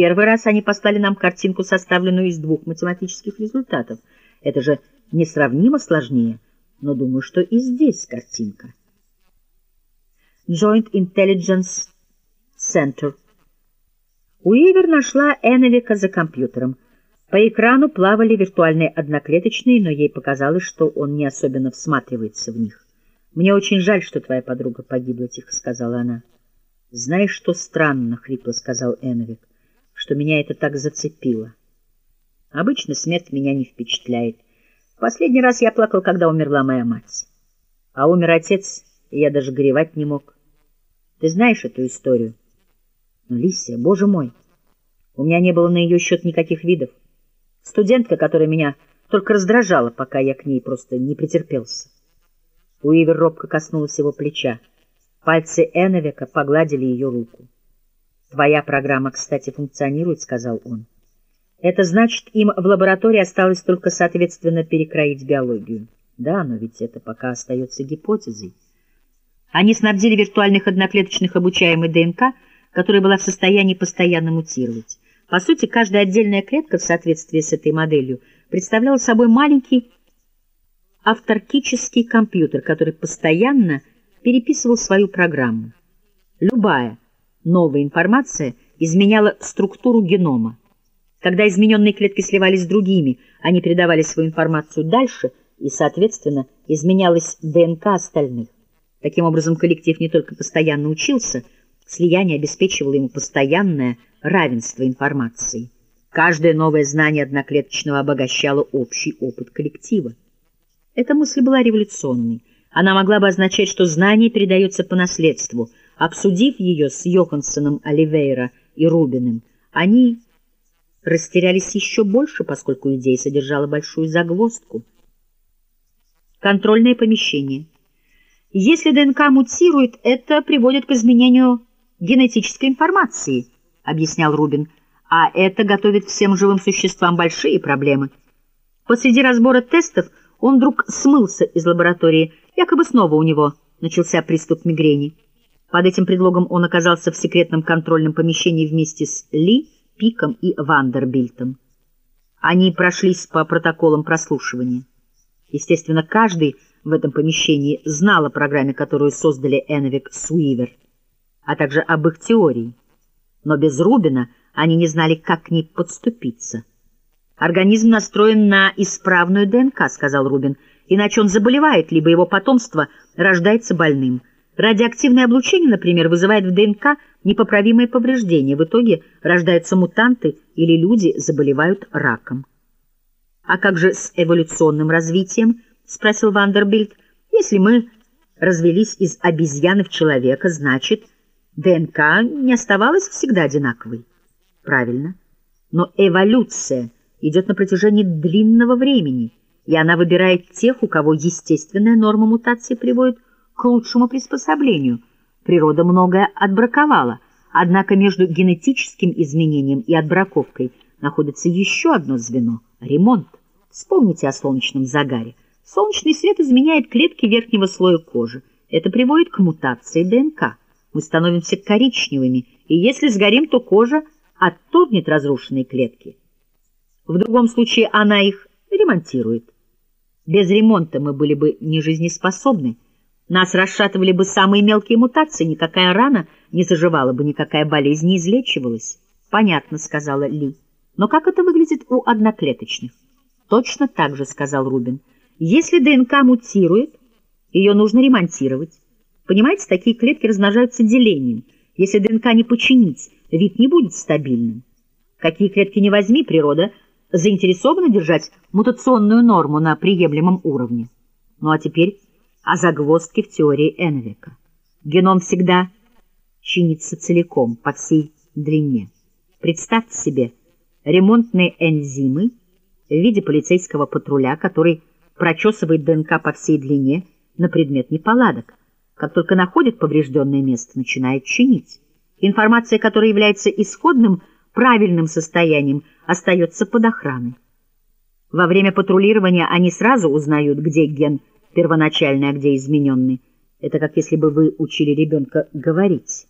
первый раз они послали нам картинку, составленную из двух математических результатов. Это же несравнимо сложнее, но думаю, что и здесь картинка. Joint Intelligence Center. Уивер нашла Эновика за компьютером. По экрану плавали виртуальные одноклеточные, но ей показалось, что он не особенно всматривается в них. «Мне очень жаль, что твоя подруга погибла», — тихо сказала она. «Знаешь, что странно?» — хрипло сказал Эновик, — «что меня это так зацепило. Обычно смерть меня не впечатляет. Последний раз я плакал, когда умерла моя мать. А умер отец, и я даже горевать не мог. Ты знаешь эту историю?» «Но, Лисия, боже мой, у меня не было на ее счет никаких видов. Студентка, которая меня только раздражала, пока я к ней просто не претерпелся». Уивер робко коснулась его плеча. Пальцы Эновика погладили ее руку. «Твоя программа, кстати, функционирует», — сказал он. «Это значит, им в лаборатории осталось только, соответственно, перекроить биологию. Да, но ведь это пока остается гипотезой». Они снабдили виртуальных одноклеточных обучаемой ДНК, которая была в состоянии постоянно мутировать. По сути, каждая отдельная клетка в соответствии с этой моделью представляла собой маленький авторкический компьютер, который постоянно переписывал свою программу. Любая новая информация изменяла структуру генома. Когда измененные клетки сливались с другими, они передавали свою информацию дальше, и, соответственно, изменялась ДНК остальных. Таким образом, коллектив не только постоянно учился, слияние обеспечивало ему постоянное равенство информации. Каждое новое знание одноклеточного обогащало общий опыт коллектива. Эта мысль была революционной. Она могла бы означать, что знание передается по наследству. Обсудив ее с Йоханссоном Оливейра и Рубиным, они растерялись еще больше, поскольку идея содержала большую загвоздку. Контрольное помещение. Если ДНК мутирует, это приводит к изменению генетической информации, объяснял Рубин, а это готовит всем живым существам большие проблемы. Посреди разбора тестов он вдруг смылся из лаборатории, якобы снова у него начался приступ мигрени. Под этим предлогом он оказался в секретном контрольном помещении вместе с Ли, Пиком и Вандербильтом. Они прошлись по протоколам прослушивания. Естественно, каждый в этом помещении знал о программе, которую создали Эновик с Уивер, а также об их теории. Но без Рубина они не знали, как к ней подступиться. «Организм настроен на исправную ДНК», — сказал Рубин, «иначе он заболевает, либо его потомство рождается больным. Радиоактивное облучение, например, вызывает в ДНК непоправимые повреждения. В итоге рождаются мутанты или люди заболевают раком». «А как же с эволюционным развитием?» — спросил Вандербильд. «Если мы развелись из обезьяны в человека, значит, ДНК не оставалась всегда одинаковой». «Правильно. Но эволюция — идет на протяжении длинного времени, и она выбирает тех, у кого естественная норма мутации приводит к лучшему приспособлению. Природа многое отбраковала, однако между генетическим изменением и отбраковкой находится еще одно звено — ремонт. Вспомните о солнечном загаре. Солнечный свет изменяет клетки верхнего слоя кожи. Это приводит к мутации ДНК. Мы становимся коричневыми, и если сгорим, то кожа отторгнет разрушенные клетки. В другом случае она их ремонтирует. Без ремонта мы были бы нежизнеспособны. Нас расшатывали бы самые мелкие мутации, никакая рана не заживала бы, никакая болезнь не излечивалась. Понятно, сказала Ли. Но как это выглядит у одноклеточных? Точно так же, сказал Рубин. Если ДНК мутирует, ее нужно ремонтировать. Понимаете, такие клетки размножаются делением. Если ДНК не починить, вид не будет стабильным. Какие клетки не возьми, природа заинтересованы держать мутационную норму на приемлемом уровне. Ну а теперь о загвоздке в теории Энвика. Геном всегда чинится целиком, по всей длине. Представьте себе ремонтные энзимы в виде полицейского патруля, который прочесывает ДНК по всей длине на предмет неполадок. Как только находит поврежденное место, начинает чинить. Информация, которая является исходным правильным состоянием остается под охраной. Во время патрулирования они сразу узнают, где ген первоначальный, а где измененный. Это как если бы вы учили ребенка говорить.